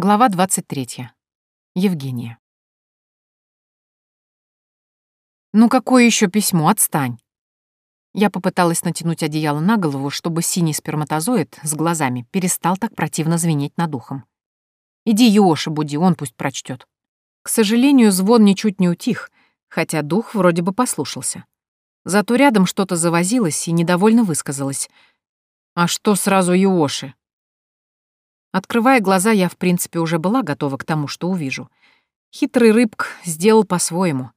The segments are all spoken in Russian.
Глава 23. Евгения. «Ну какое еще письмо? Отстань!» Я попыталась натянуть одеяло на голову, чтобы синий сперматозоид с глазами перестал так противно звенеть над ухом. «Иди Йоши буди, он пусть прочтет. К сожалению, звон ничуть не утих, хотя дух вроде бы послушался. Зато рядом что-то завозилось и недовольно высказалось. «А что сразу Йоши? Открывая глаза, я, в принципе, уже была готова к тому, что увижу. Хитрый рыбк сделал по-своему.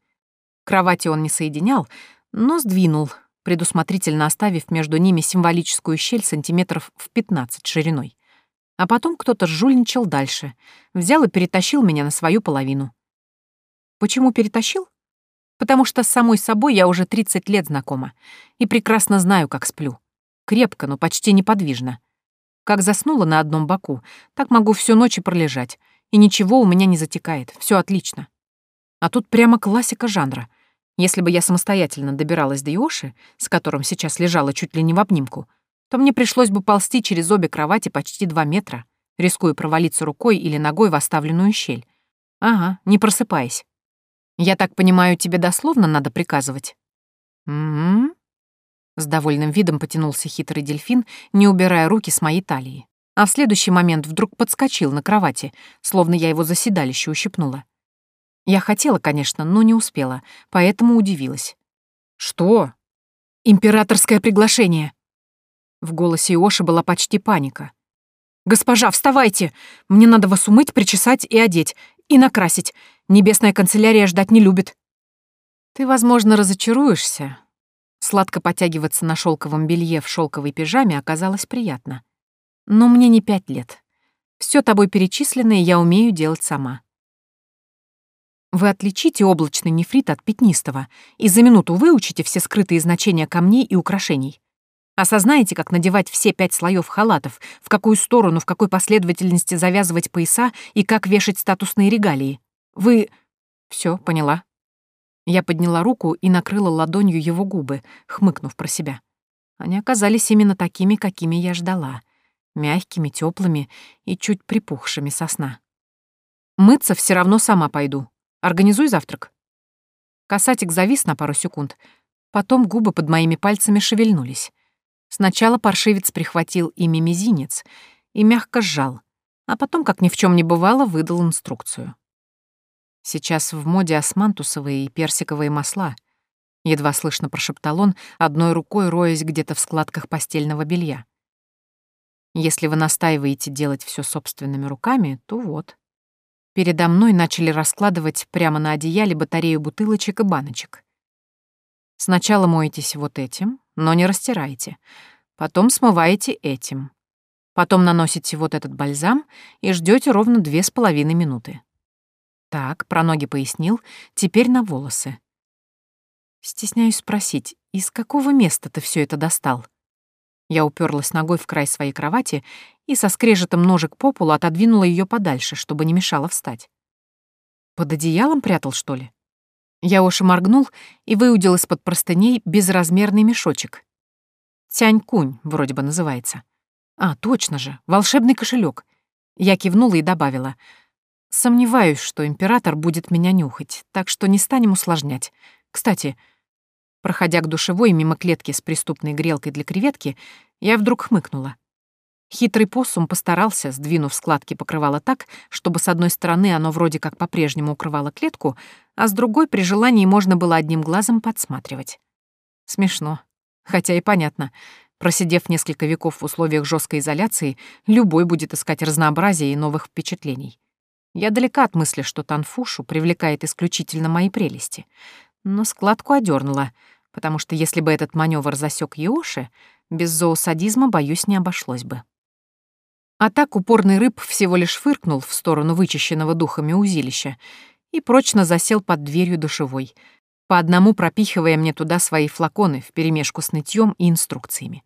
Кровати он не соединял, но сдвинул, предусмотрительно оставив между ними символическую щель сантиметров в 15 шириной. А потом кто-то жульничал дальше, взял и перетащил меня на свою половину. Почему перетащил? Потому что с самой собой я уже 30 лет знакома и прекрасно знаю, как сплю. Крепко, но почти неподвижно. Как заснула на одном боку, так могу всю ночь и пролежать, и ничего у меня не затекает, все отлично. А тут прямо классика жанра. Если бы я самостоятельно добиралась до Йоши, с которым сейчас лежала чуть ли не в обнимку, то мне пришлось бы ползти через обе кровати почти два метра, рискуя провалиться рукой или ногой в оставленную щель. Ага, не просыпаясь. Я так понимаю, тебе дословно надо приказывать? Угу. С довольным видом потянулся хитрый дельфин, не убирая руки с моей талии. А в следующий момент вдруг подскочил на кровати, словно я его заседалище ущипнула. Я хотела, конечно, но не успела, поэтому удивилась. «Что?» «Императорское приглашение!» В голосе Иоши была почти паника. «Госпожа, вставайте! Мне надо вас умыть, причесать и одеть, и накрасить. Небесная канцелярия ждать не любит». «Ты, возможно, разочаруешься, Сладко потягиваться на шелковом белье в шелковой пижаме оказалось приятно. Но мне не пять лет. Все тобой перечисленное я умею делать сама. Вы отличите облачный нефрит от пятнистого и за минуту выучите все скрытые значения камней и украшений. Осознаете, как надевать все пять слоев халатов, в какую сторону, в какой последовательности завязывать пояса и как вешать статусные регалии. Вы... Все, поняла. Я подняла руку и накрыла ладонью его губы, хмыкнув про себя. Они оказались именно такими, какими я ждала. Мягкими, теплыми и чуть припухшими со сна. Мыться все равно сама пойду. Организуй завтрак. Касатик завис на пару секунд. Потом губы под моими пальцами шевельнулись. Сначала паршивец прихватил ими мизинец и мягко сжал, а потом, как ни в чем не бывало, выдал инструкцию. Сейчас в моде османтусовые и персиковые масла. Едва слышно прошептал он, одной рукой роясь где-то в складках постельного белья. Если вы настаиваете делать все собственными руками, то вот. Передо мной начали раскладывать прямо на одеяле батарею бутылочек и баночек. Сначала моетесь вот этим, но не растирайте. Потом смываете этим. Потом наносите вот этот бальзам и ждете ровно две с половиной минуты. Так, про ноги пояснил, теперь на волосы. Стесняюсь спросить, из какого места ты все это достал? Я уперлась ногой в край своей кровати и со скрежетом ножек по полу отодвинула ее подальше, чтобы не мешало встать. Под одеялом прятал, что ли? Я уж моргнул и выудил из-под простыней безразмерный мешочек. Тянь-кунь вроде бы называется. А, точно же, волшебный кошелек. Я кивнула и добавила — Сомневаюсь, что император будет меня нюхать, так что не станем усложнять. Кстати, проходя к душевой мимо клетки с преступной грелкой для креветки, я вдруг хмыкнула. Хитрый посум постарался, сдвинув складки покрывала так, чтобы с одной стороны оно вроде как по-прежнему укрывало клетку, а с другой при желании можно было одним глазом подсматривать. Смешно. Хотя и понятно. Просидев несколько веков в условиях жесткой изоляции, любой будет искать разнообразие и новых впечатлений. Я далека от мысли, что Танфушу привлекает исключительно мои прелести. Но складку одернула, потому что если бы этот маневр засек Йоши, без зоосадизма, боюсь, не обошлось бы. А так упорный рыб всего лишь фыркнул в сторону вычищенного духами узилища и прочно засел под дверью душевой, по одному пропихивая мне туда свои флаконы вперемешку с нытьем и инструкциями.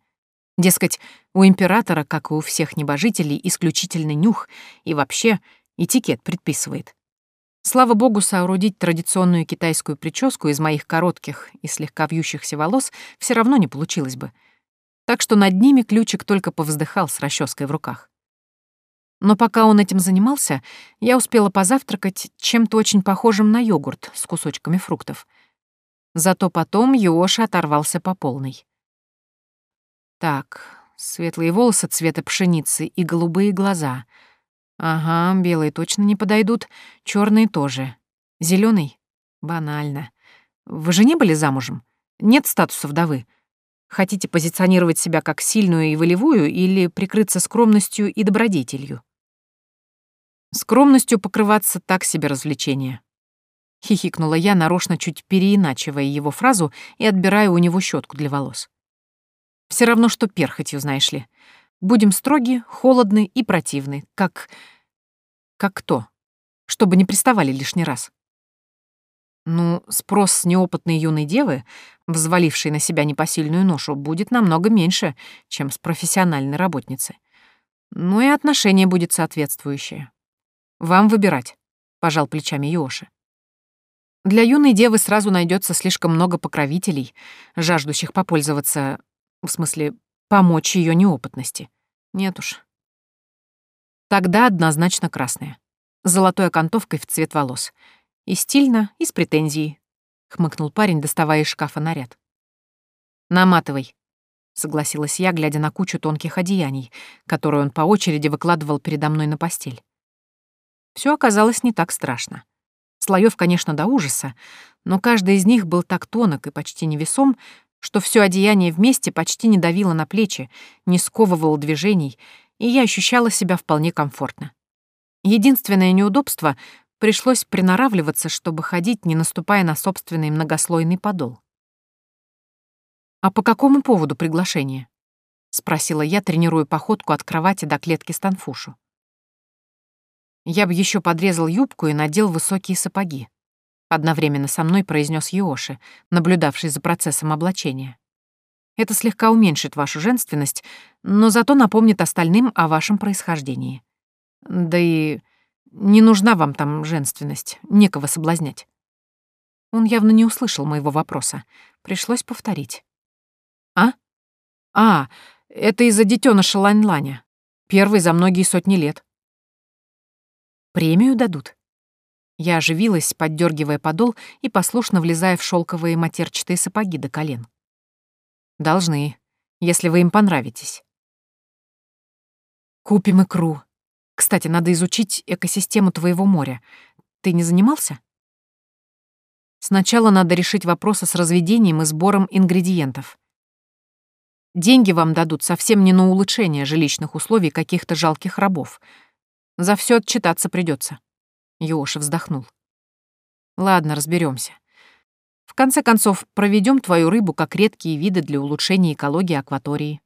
Дескать, у императора, как и у всех небожителей, исключительный нюх, и вообще Этикет предписывает. Слава богу, соорудить традиционную китайскую прическу из моих коротких и слегка вьющихся волос все равно не получилось бы. Так что над ними ключик только повздыхал с расческой в руках. Но пока он этим занимался, я успела позавтракать чем-то очень похожим на йогурт с кусочками фруктов. Зато потом Йоша оторвался по полной. Так, светлые волосы цвета пшеницы и голубые глаза. Ага, белые точно не подойдут, черные тоже. Зеленый? Банально. Вы же не были замужем? Нет статуса вдовы. Хотите позиционировать себя как сильную и волевую или прикрыться скромностью и добродетелью? Скромностью покрываться так себе развлечение. Хихикнула я, нарочно чуть переиначивая его фразу и отбирая у него щетку для волос. Все равно, что перхотью, знаешь ли. Будем строги, холодны и противны, как... Как кто? Чтобы не приставали лишний раз. Ну, спрос с неопытной юной девы, взвалившей на себя непосильную ношу, будет намного меньше, чем с профессиональной работницы. Ну и отношение будет соответствующее. Вам выбирать, пожал плечами Йоши. Для юной девы сразу найдется слишком много покровителей, жаждущих попользоваться, в смысле, помочь ее неопытности. Нет уж. Тогда однозначно красная. Золотой окантовкой в цвет волос — и стильно, и с претензией», — хмыкнул парень, доставая из шкафа наряд. «Наматывай», — согласилась я, глядя на кучу тонких одеяний, которые он по очереди выкладывал передо мной на постель. Все оказалось не так страшно. Слоев, конечно, до ужаса, но каждый из них был так тонок и почти невесом, что все одеяние вместе почти не давило на плечи, не сковывало движений, и я ощущала себя вполне комфортно. Единственное неудобство Пришлось приноравливаться, чтобы ходить, не наступая на собственный многослойный подол. «А по какому поводу приглашение?» — спросила я, тренируя походку от кровати до клетки Станфушу. «Я бы еще подрезал юбку и надел высокие сапоги», — одновременно со мной произнес Йоши, наблюдавший за процессом облачения. «Это слегка уменьшит вашу женственность, но зато напомнит остальным о вашем происхождении. Да и не нужна вам там женственность, некого соблазнять. Он явно не услышал моего вопроса. Пришлось повторить. А? А, это из-за детеныша Лань-Ланя. Первый за многие сотни лет. Премию дадут? Я оживилась, поддергивая подол и послушно влезая в шелковые матерчатые сапоги до колен. Должны, если вы им понравитесь. Купим икру, кстати, надо изучить экосистему твоего моря. Ты не занимался? Сначала надо решить вопросы с разведением и сбором ингредиентов. Деньги вам дадут совсем не на улучшение жилищных условий каких-то жалких рабов. За все отчитаться придется. Йоша вздохнул. Ладно, разберемся. В конце концов, проведем твою рыбу как редкие виды для улучшения экологии акватории.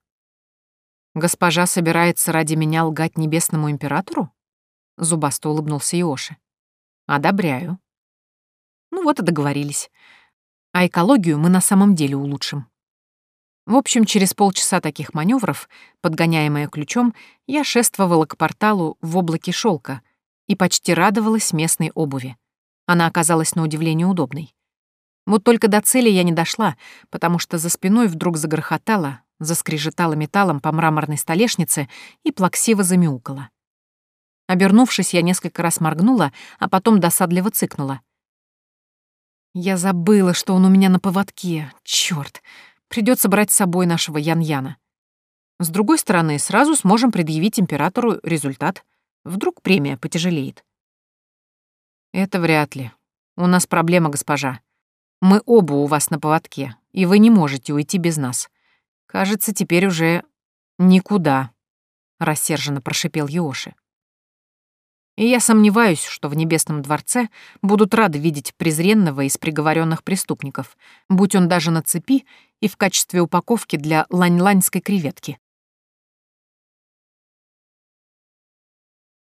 «Госпожа собирается ради меня лгать небесному императору?» Зубасто улыбнулся Иоши. «Одобряю». Ну вот и договорились. А экологию мы на самом деле улучшим. В общем, через полчаса таких маневров, подгоняемая ключом, я шествовала к порталу в облаке шелка и почти радовалась местной обуви. Она оказалась на удивление удобной. Вот только до цели я не дошла, потому что за спиной вдруг загрохотало, заскрежетала металлом по мраморной столешнице и плаксиво замяукала. Обернувшись, я несколько раз моргнула, а потом досадливо цыкнула. Я забыла, что он у меня на поводке. Чёрт, придётся брать с собой нашего Ян-Яна. С другой стороны, сразу сможем предъявить императору результат. Вдруг премия потяжелеет. Это вряд ли. У нас проблема, госпожа. Мы оба у вас на поводке, и вы не можете уйти без нас. Кажется, теперь уже никуда, рассерженно прошипел Йоши. И я сомневаюсь, что в Небесном дворце будут рады видеть презренного из приговоренных преступников, будь он даже на цепи и в качестве упаковки для лань-ланьской креветки.